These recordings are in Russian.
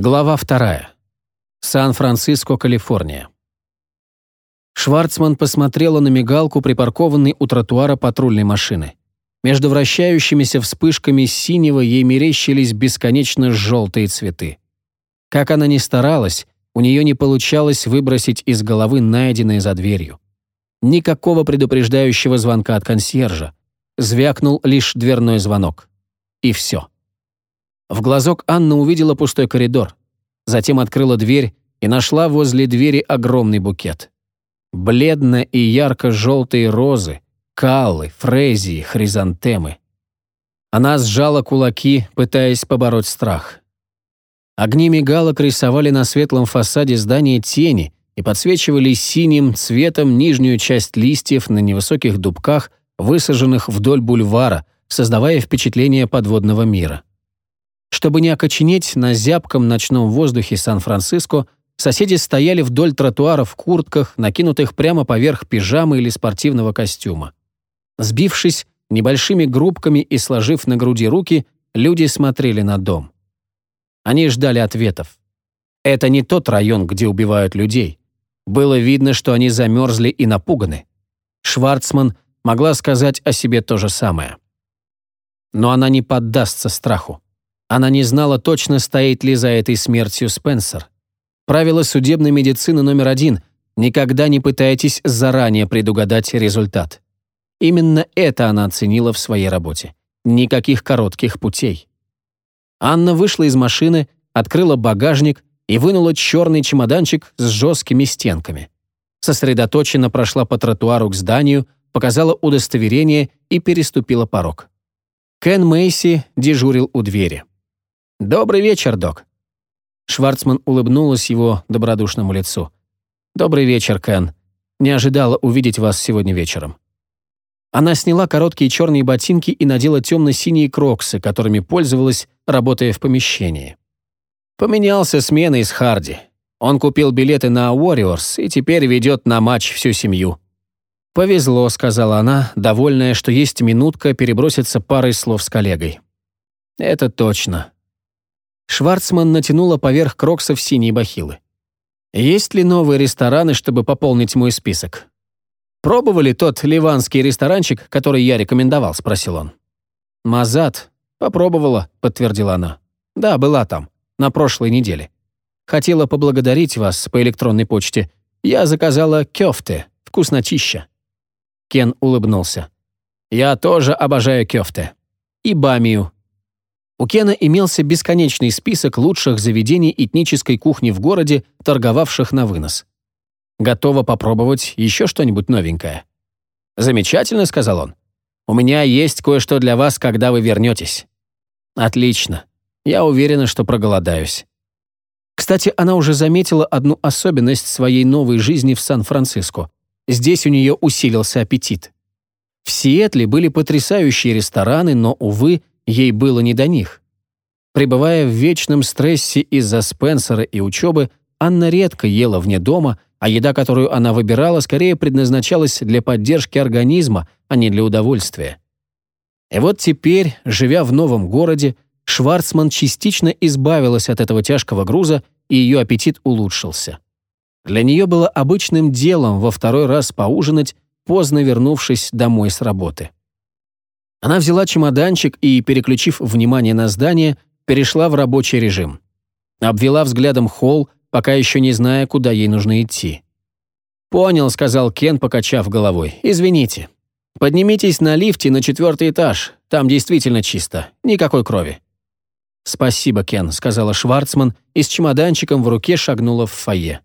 Глава вторая. Сан-Франциско, Калифорния. Шварцман посмотрела на мигалку, припаркованной у тротуара патрульной машины. Между вращающимися вспышками синего ей мерещились бесконечно желтые цветы. Как она ни старалась, у нее не получалось выбросить из головы найденное за дверью. Никакого предупреждающего звонка от консьержа. Звякнул лишь дверной звонок. И все. В глазок Анна увидела пустой коридор. Затем открыла дверь и нашла возле двери огромный букет. Бледно и ярко-желтые розы, каллы, фрезии, хризантемы. Она сжала кулаки, пытаясь побороть страх. Огни мигалок рисовали на светлом фасаде здания тени и подсвечивали синим цветом нижнюю часть листьев на невысоких дубках, высаженных вдоль бульвара, создавая впечатление подводного мира. Чтобы не окоченеть на зябком ночном воздухе Сан-Франциско, соседи стояли вдоль тротуара в куртках, накинутых прямо поверх пижамы или спортивного костюма. Сбившись небольшими группками и сложив на груди руки, люди смотрели на дом. Они ждали ответов. Это не тот район, где убивают людей. Было видно, что они замерзли и напуганы. Шварцман могла сказать о себе то же самое. Но она не поддастся страху. Она не знала точно, стоит ли за этой смертью Спенсер. Правило судебной медицины номер один – никогда не пытайтесь заранее предугадать результат. Именно это она оценила в своей работе. Никаких коротких путей. Анна вышла из машины, открыла багажник и вынула черный чемоданчик с жесткими стенками. Сосредоточенно прошла по тротуару к зданию, показала удостоверение и переступила порог. Кен Мейси дежурил у двери. «Добрый вечер, док». Шварцман улыбнулась его добродушному лицу. «Добрый вечер, Кен. Не ожидала увидеть вас сегодня вечером». Она сняла короткие черные ботинки и надела темно-синие кроксы, которыми пользовалась, работая в помещении. Поменялся сменой с Харди. Он купил билеты на Warriors и теперь ведет на матч всю семью. «Повезло», — сказала она, довольная, что есть минутка переброситься парой слов с коллегой. «Это точно. Шварцман натянула поверх кроксов синие бахилы. «Есть ли новые рестораны, чтобы пополнить мой список?» «Пробовали тот ливанский ресторанчик, который я рекомендовал?» – спросил он. «Мазат. Попробовала», – подтвердила она. «Да, была там. На прошлой неделе. Хотела поблагодарить вас по электронной почте. Я заказала кёфте. Вкуснотища». Кен улыбнулся. «Я тоже обожаю кёфте. И бамию. У Кена имелся бесконечный список лучших заведений этнической кухни в городе, торговавших на вынос. «Готова попробовать еще что-нибудь новенькое?» «Замечательно», — сказал он. «У меня есть кое-что для вас, когда вы вернетесь». «Отлично. Я уверена, что проголодаюсь». Кстати, она уже заметила одну особенность своей новой жизни в Сан-Франциско. Здесь у нее усилился аппетит. В Сиэтле были потрясающие рестораны, но, увы, Ей было не до них. Пребывая в вечном стрессе из-за Спенсера и учебы, Анна редко ела вне дома, а еда, которую она выбирала, скорее предназначалась для поддержки организма, а не для удовольствия. И вот теперь, живя в новом городе, Шварцман частично избавилась от этого тяжкого груза, и ее аппетит улучшился. Для нее было обычным делом во второй раз поужинать, поздно вернувшись домой с работы. Она взяла чемоданчик и, переключив внимание на здание, перешла в рабочий режим. Обвела взглядом холл, пока еще не зная, куда ей нужно идти. «Понял», — сказал Кен, покачав головой. «Извините. Поднимитесь на лифте на четвертый этаж. Там действительно чисто. Никакой крови». «Спасибо, Кен», — сказала Шварцман и с чемоданчиком в руке шагнула в фойе.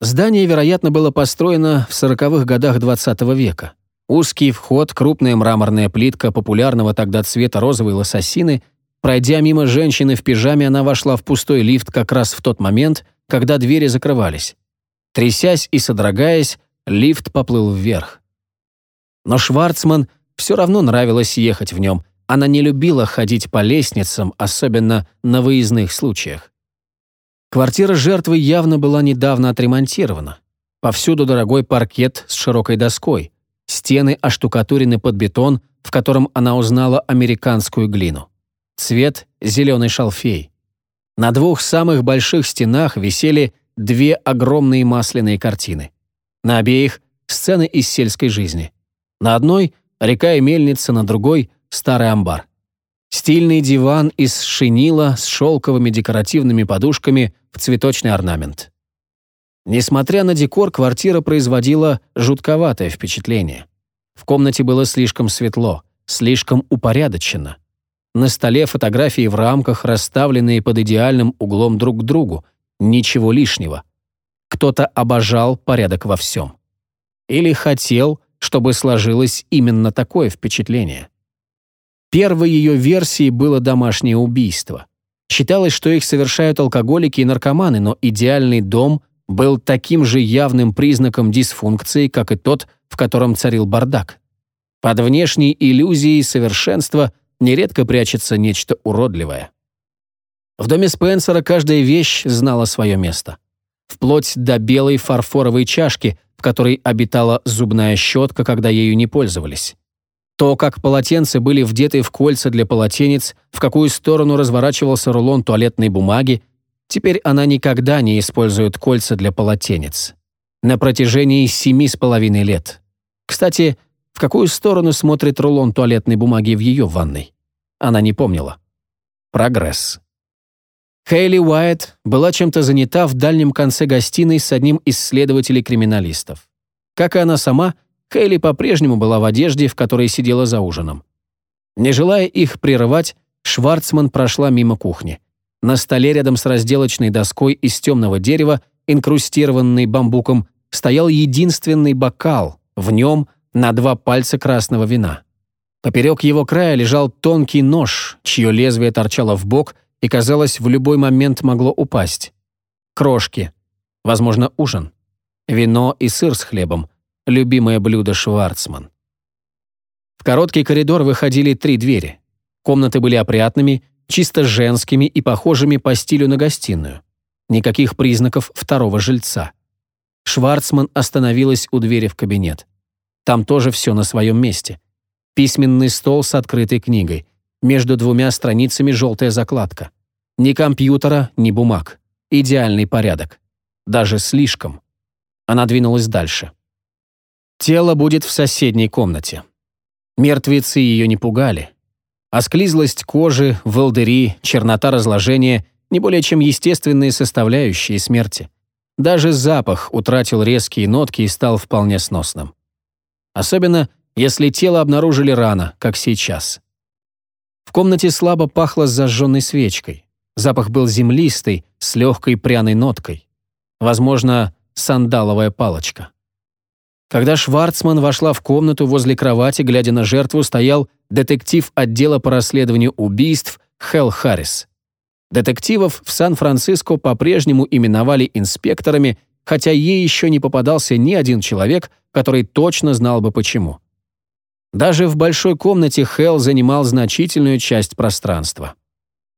Здание, вероятно, было построено в сороковых годах XX века. Узкий вход, крупная мраморная плитка популярного тогда цвета розовой лососины. Пройдя мимо женщины в пижаме, она вошла в пустой лифт как раз в тот момент, когда двери закрывались. Трясясь и содрогаясь, лифт поплыл вверх. Но Шварцман все равно нравилось ехать в нем. Она не любила ходить по лестницам, особенно на выездных случаях. Квартира жертвы явно была недавно отремонтирована. Повсюду дорогой паркет с широкой доской. Стены оштукатурены под бетон, в котором она узнала американскую глину. Цвет – зеленый шалфей. На двух самых больших стенах висели две огромные масляные картины. На обеих — сцены из сельской жизни. На одной — река и мельница, на другой — старый амбар. Стильный диван из шинила с шелковыми декоративными подушками в цветочный орнамент. Несмотря на декор, квартира производила жутковатое впечатление. В комнате было слишком светло, слишком упорядочено. На столе фотографии в рамках, расставленные под идеальным углом друг к другу. Ничего лишнего. Кто-то обожал порядок во всем. Или хотел, чтобы сложилось именно такое впечатление. Первой ее версией было домашнее убийство. Считалось, что их совершают алкоголики и наркоманы, но идеальный дом был таким же явным признаком дисфункции, как и тот, в котором царил бардак. Под внешней иллюзией совершенства нередко прячется нечто уродливое. В доме Спенсера каждая вещь знала свое место. Вплоть до белой фарфоровой чашки, в которой обитала зубная щетка, когда ею не пользовались. То, как полотенца были вдеты в кольца для полотенец, в какую сторону разворачивался рулон туалетной бумаги, теперь она никогда не использует кольца для полотенец. На протяжении семи с половиной лет. Кстати, в какую сторону смотрит рулон туалетной бумаги в ее ванной? Она не помнила. Прогресс. Хейли Уайт была чем-то занята в дальнем конце гостиной с одним из следователей-криминалистов. Как и она сама, Хейли по-прежнему была в одежде, в которой сидела за ужином. Не желая их прерывать, Шварцман прошла мимо кухни. На столе рядом с разделочной доской из темного дерева, инкрустированной бамбуком, стоял единственный бокал, в нем на два пальца красного вина. Поперек его края лежал тонкий нож, чье лезвие торчало в бок и, казалось, в любой момент могло упасть. Крошки. Возможно, ужин. Вино и сыр с хлебом любимое блюдо Шварцман. В короткий коридор выходили три двери. Комнаты были опрятными, чисто женскими и похожими по стилю на гостиную. Никаких признаков второго жильца. Шварцман остановилась у двери в кабинет. Там тоже все на своем месте. Письменный стол с открытой книгой. Между двумя страницами желтая закладка. Ни компьютера, ни бумаг. Идеальный порядок. Даже слишком. Она двинулась дальше. Тело будет в соседней комнате. Мертвецы ее не пугали. Осклизлость кожи, волдыри, чернота разложения — не более чем естественные составляющие смерти. Даже запах утратил резкие нотки и стал вполне сносным. Особенно, если тело обнаружили рано, как сейчас. В комнате слабо пахло зажженной свечкой. Запах был землистый, с легкой пряной ноткой. Возможно, сандаловая палочка. Когда Шварцман вошла в комнату возле кровати, глядя на жертву, стоял детектив отдела по расследованию убийств Хелл Харрис. Детективов в Сан-Франциско по-прежнему именовали инспекторами, хотя ей еще не попадался ни один человек, который точно знал бы почему. Даже в большой комнате Хелл занимал значительную часть пространства.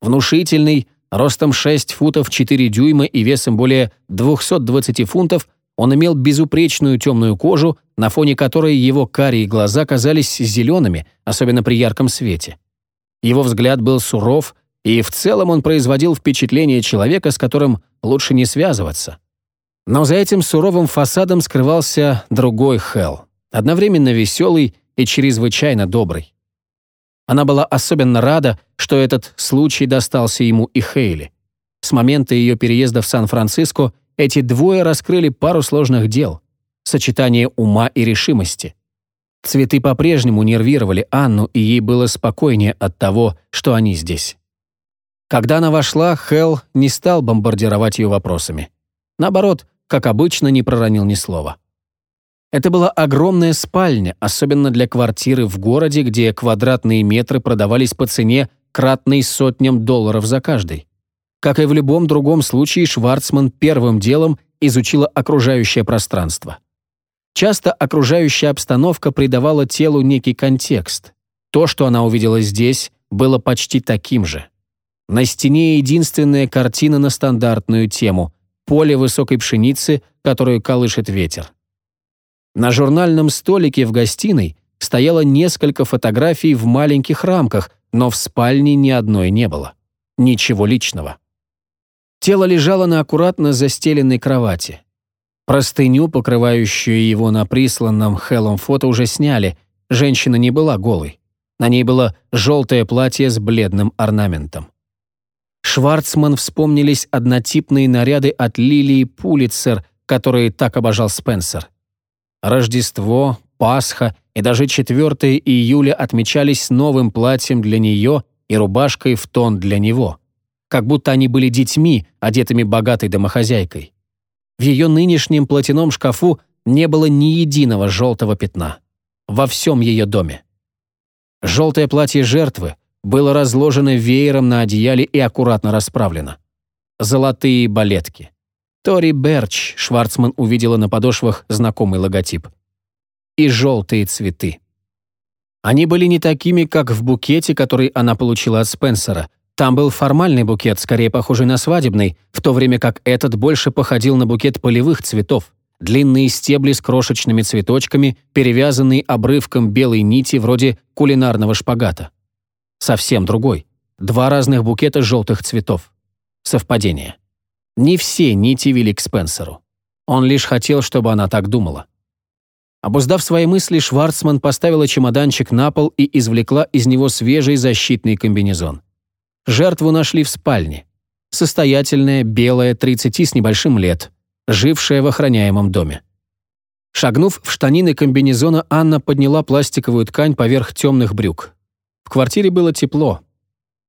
Внушительный, ростом 6 футов 4 дюйма и весом более 220 фунтов, он имел безупречную темную кожу, на фоне которой его карие глаза казались зелеными, особенно при ярком свете. Его взгляд был суров, и в целом он производил впечатление человека, с которым лучше не связываться. Но за этим суровым фасадом скрывался другой Хелл, одновременно веселый и чрезвычайно добрый. Она была особенно рада, что этот случай достался ему и Хейли. С момента ее переезда в Сан-Франциско эти двое раскрыли пару сложных дел. Сочетание ума и решимости. Цветы по-прежнему нервировали Анну, и ей было спокойнее от того, что они здесь. Когда она вошла, Хелл не стал бомбардировать ее вопросами. Наоборот, как обычно, не проронил ни слова. Это была огромная спальня, особенно для квартиры в городе, где квадратные метры продавались по цене, кратной сотням долларов за каждый. Как и в любом другом случае, Шварцман первым делом изучила окружающее пространство. Часто окружающая обстановка придавала телу некий контекст. То, что она увидела здесь, было почти таким же. На стене единственная картина на стандартную тему – поле высокой пшеницы, которую колышет ветер. На журнальном столике в гостиной стояло несколько фотографий в маленьких рамках, но в спальне ни одной не было. Ничего личного. Тело лежало на аккуратно застеленной кровати. Простыню, покрывающую его на присланном Хеллом фото, уже сняли. Женщина не была голой. На ней было желтое платье с бледным орнаментом. Шварцман вспомнились однотипные наряды от Лилии Пулитцер, которые так обожал Спенсер. Рождество, Пасха и даже 4 июля отмечались новым платьем для нее и рубашкой в тон для него. Как будто они были детьми, одетыми богатой домохозяйкой. В ее нынешнем платяном шкафу не было ни единого желтого пятна. Во всем ее доме. Желтое платье жертвы было разложено веером на одеяле и аккуратно расправлено. Золотые балетки. Тори Берч Шварцман увидела на подошвах знакомый логотип. И желтые цветы. Они были не такими, как в букете, который она получила от Спенсера, там был формальный букет, скорее похожий на свадебный, в то время как этот больше походил на букет полевых цветов. Длинные стебли с крошечными цветочками, перевязанные обрывком белой нити вроде кулинарного шпагата. Совсем другой. Два разных букета желтых цветов. Совпадение. Не все нити вели к Спенсеру. Он лишь хотел, чтобы она так думала. Обуздав свои мысли, Шварцман поставила чемоданчик на пол и извлекла из него свежий защитный комбинезон. Жертву нашли в спальне. Состоятельная, белая, 30 с небольшим лет, жившая в охраняемом доме. Шагнув в штанины комбинезона, Анна подняла пластиковую ткань поверх темных брюк. В квартире было тепло.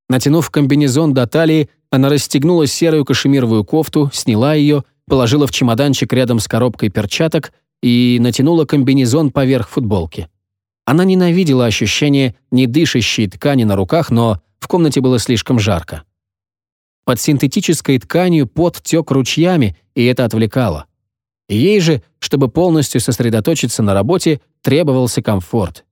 Натянув комбинезон до талии, она расстегнула серую кашемировую кофту, сняла ее, положила в чемоданчик рядом с коробкой перчаток и натянула комбинезон поверх футболки. Она ненавидела ощущение недышащей ткани на руках, но в комнате было слишком жарко. Под синтетической тканью пот тек ручьями, и это отвлекало. Ей же, чтобы полностью сосредоточиться на работе, требовался комфорт.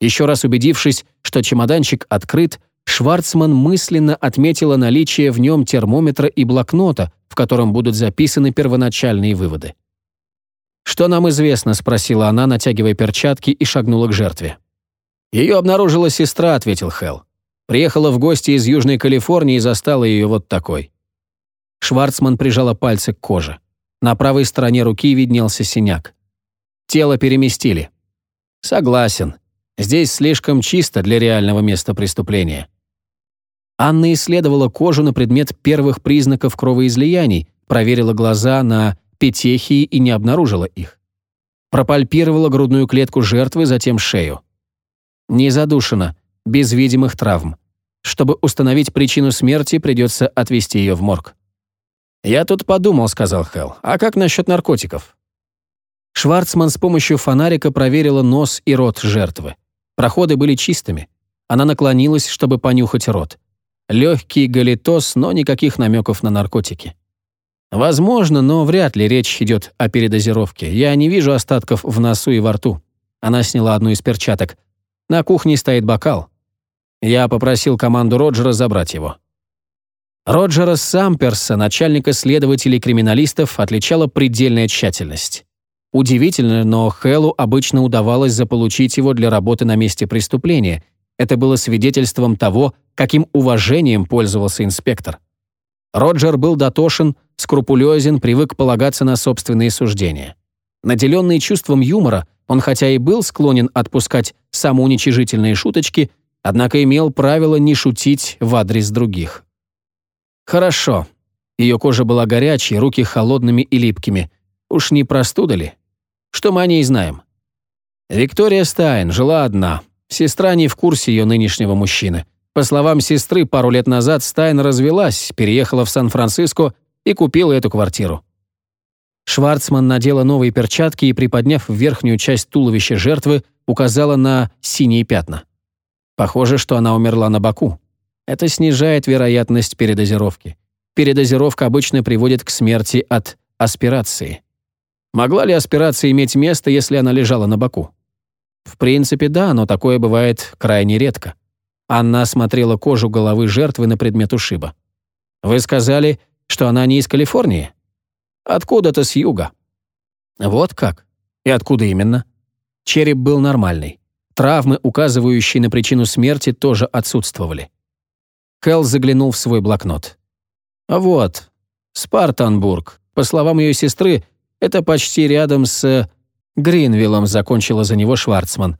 Еще раз убедившись, что чемоданчик открыт, Шварцман мысленно отметила наличие в нем термометра и блокнота, в котором будут записаны первоначальные выводы. «Что нам известно?» — спросила она, натягивая перчатки и шагнула к жертве. «Ее обнаружила сестра», — ответил Хелл. Приехала в гости из Южной Калифорнии и застала ее вот такой. Шварцман прижала пальцы к коже. На правой стороне руки виднелся синяк. Тело переместили. Согласен. Здесь слишком чисто для реального места преступления. Анна исследовала кожу на предмет первых признаков кровоизлияний, проверила глаза на петехии и не обнаружила их. Пропальпировала грудную клетку жертвы, затем шею. Не задушена, без видимых травм. Чтобы установить причину смерти, придется отвезти ее в морг. «Я тут подумал», — сказал Хелл. «А как насчет наркотиков?» Шварцман с помощью фонарика проверила нос и рот жертвы. Проходы были чистыми. Она наклонилась, чтобы понюхать рот. Легкий галитоз, но никаких намеков на наркотики. Возможно, но вряд ли речь идет о передозировке. Я не вижу остатков в носу и во рту. Она сняла одну из перчаток. На кухне стоит бокал. Я попросил команду Роджера забрать его. Роджера Самперса, начальника следователей-криминалистов, отличала предельная тщательность. Удивительно, но Хэллу обычно удавалось заполучить его для работы на месте преступления. Это было свидетельством того, каким уважением пользовался инспектор. Роджер был дотошен, скрупулезен, привык полагаться на собственные суждения. Наделенный чувством юмора, он хотя и был склонен отпускать самоуничижительные шуточки, однако имел правило не шутить в адрес других. Хорошо. Ее кожа была горячей, руки холодными и липкими. Уж не простуда ли? Что мы о ней знаем? Виктория Стайн жила одна. Сестра не в курсе ее нынешнего мужчины. По словам сестры, пару лет назад Стайн развелась, переехала в Сан-Франциско и купила эту квартиру. Шварцман надела новые перчатки и, приподняв верхнюю часть туловища жертвы, указала на синие пятна. Похоже, что она умерла на боку. Это снижает вероятность передозировки. Передозировка обычно приводит к смерти от аспирации. Могла ли аспирация иметь место, если она лежала на боку? В принципе, да, но такое бывает крайне редко. Анна осмотрела кожу головы жертвы на предмет ушиба. «Вы сказали, что она не из Калифорнии?» «Откуда-то с юга». «Вот как? И откуда именно?» Череп был нормальный. Травмы, указывающие на причину смерти, тоже отсутствовали. Кэл заглянул в свой блокнот. «Вот. «Спартанбург. По словам ее сестры, это почти рядом с...» Гринвиллом закончила за него Шварцман.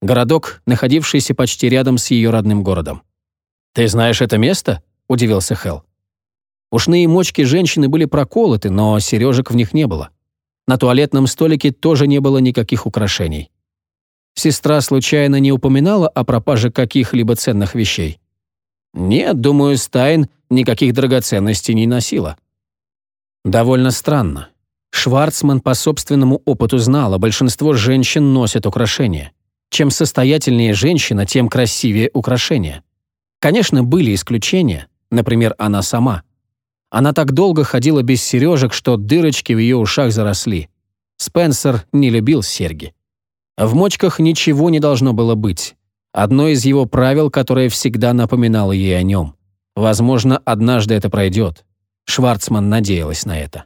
Городок, находившийся почти рядом с ее родным городом. «Ты знаешь это место?» – удивился Хелл. Ушные мочки женщины были проколоты, но сережек в них не было. На туалетном столике тоже не было никаких украшений. Сестра случайно не упоминала о пропаже каких-либо ценных вещей? Нет, думаю, Стайн никаких драгоценностей не носила. Довольно странно. Шварцман по собственному опыту знала, большинство женщин носят украшения. Чем состоятельнее женщина, тем красивее украшения. Конечно, были исключения, например, она сама. Она так долго ходила без сережек, что дырочки в ее ушах заросли. Спенсер не любил серьги. В мочках ничего не должно было быть. Одно из его правил, которое всегда напоминало ей о нем. Возможно, однажды это пройдет. Шварцман надеялась на это.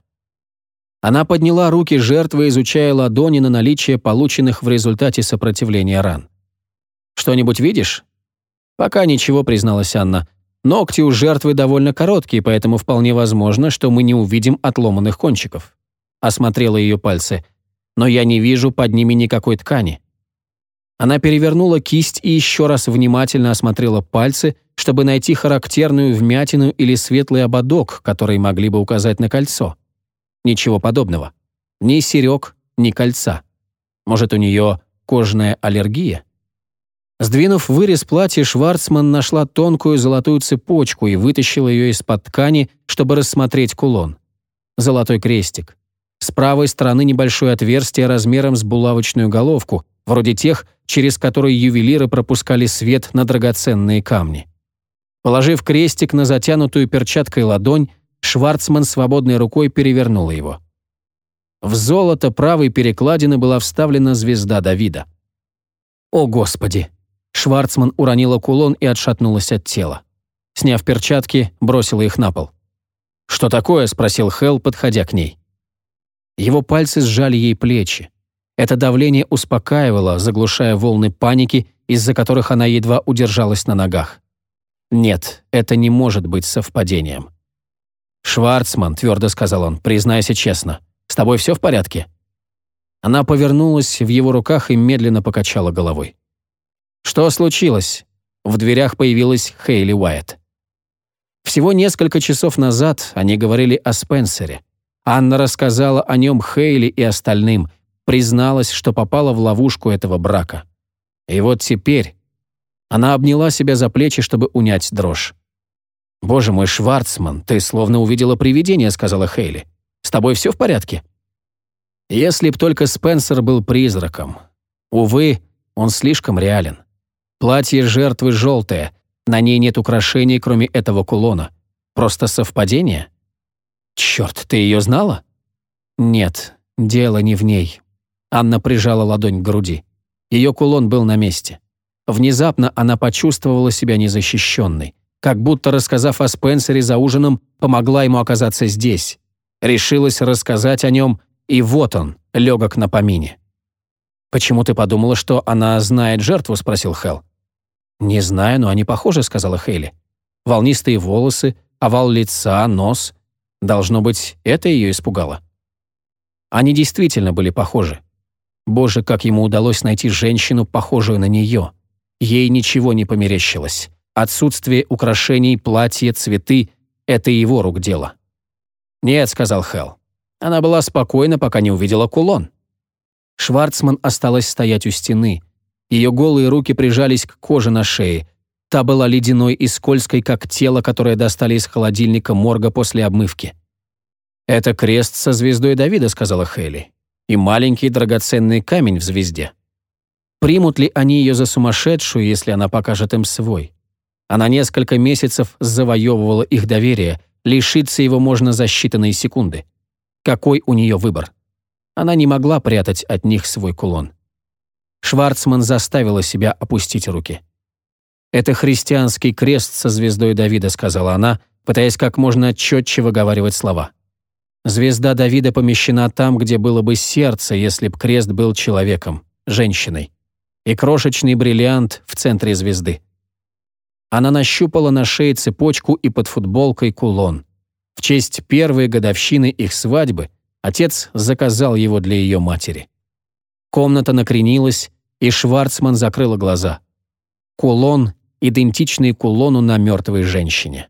Она подняла руки жертвы, изучая ладони на наличие полученных в результате сопротивления ран. «Что-нибудь видишь?» «Пока ничего», — призналась Анна. «Ногти у жертвы довольно короткие, поэтому вполне возможно, что мы не увидим отломанных кончиков». Осмотрела ее пальцы — но я не вижу под ними никакой ткани. Она перевернула кисть и еще раз внимательно осмотрела пальцы, чтобы найти характерную вмятину или светлый ободок, которые могли бы указать на кольцо. Ничего подобного. Ни серег, ни кольца. Может, у нее кожная аллергия? Сдвинув вырез платья, Шварцман нашла тонкую золотую цепочку и вытащила ее из-под ткани, чтобы рассмотреть кулон. Золотой крестик. С правой стороны небольшое отверстие размером с булавочную головку, вроде тех, через которые ювелиры пропускали свет на драгоценные камни. Положив крестик на затянутую перчаткой ладонь, Шварцман свободной рукой перевернул его. В золото правой перекладины была вставлена звезда Давида. «О, Господи!» Шварцман уронила кулон и отшатнулась от тела. Сняв перчатки, бросила их на пол. «Что такое?» — спросил Хелл, подходя к ней. Его пальцы сжали ей плечи. Это давление успокаивало, заглушая волны паники, из-за которых она едва удержалась на ногах. «Нет, это не может быть совпадением». «Шварцман», — твердо сказал он, — «признайся честно, с тобой все в порядке?» Она повернулась в его руках и медленно покачала головой. «Что случилось?» В дверях появилась Хейли Уайт. Всего несколько часов назад они говорили о Спенсере. Анна рассказала о нем Хейли и остальным, призналась, что попала в ловушку этого брака. И вот теперь она обняла себя за плечи, чтобы унять дрожь. «Боже мой, Шварцман, ты словно увидела привидение», — сказала Хейли. «С тобой все в порядке?» Если б только Спенсер был призраком. Увы, он слишком реален. Платье жертвы желтое, на ней нет украшений, кроме этого кулона. Просто совпадение? «Черт, ты ее знала?» «Нет, дело не в ней». Анна прижала ладонь к груди. Ее кулон был на месте. Внезапно она почувствовала себя незащищенной, как будто, рассказав о Спенсере за ужином, помогла ему оказаться здесь. Решилась рассказать о нем, и вот он, легок на помине. «Почему ты подумала, что она знает жертву?» — спросил Хелл. «Не знаю, но они похожи», — сказала Хейли. «Волнистые волосы, овал лица, нос. Должно быть, это ее испугало. Они действительно были похожи. Боже, как ему удалось найти женщину, похожую на нее. Ей ничего не померещилось. Отсутствие украшений, платье, цветы — это его рук дело. «Нет», — сказал Хелл. Она была спокойна, пока не увидела кулон. Шварцман осталась стоять у стены. Ее голые руки прижались к коже на шее. Та была ледяной и скользкой, как тело, которое достали из холодильника морга после обмывки. «Это крест со звездой Давида», — сказала Хейли. «И маленький драгоценный камень в звезде». Примут ли они ее за сумасшедшую, если она покажет им свой? Она несколько месяцев завоевывала их доверие, лишиться его можно за считанные секунды. Какой у нее выбор? Она не могла прятать от них свой кулон. Шварцман заставила себя опустить руки. «Это христианский крест со звездой Давида», — сказала она, пытаясь как можно четче выговаривать слова. Звезда Давида помещена там, где было бы сердце, если б крест был человеком, женщиной. И крошечный бриллиант в центре звезды. Она нащупала на шее цепочку и под футболкой кулон. В честь первой годовщины их свадьбы отец заказал его для ее матери. Комната накренилась, и Шварцман закрыла глаза. Кулон, идентичный кулону на мертвой женщине.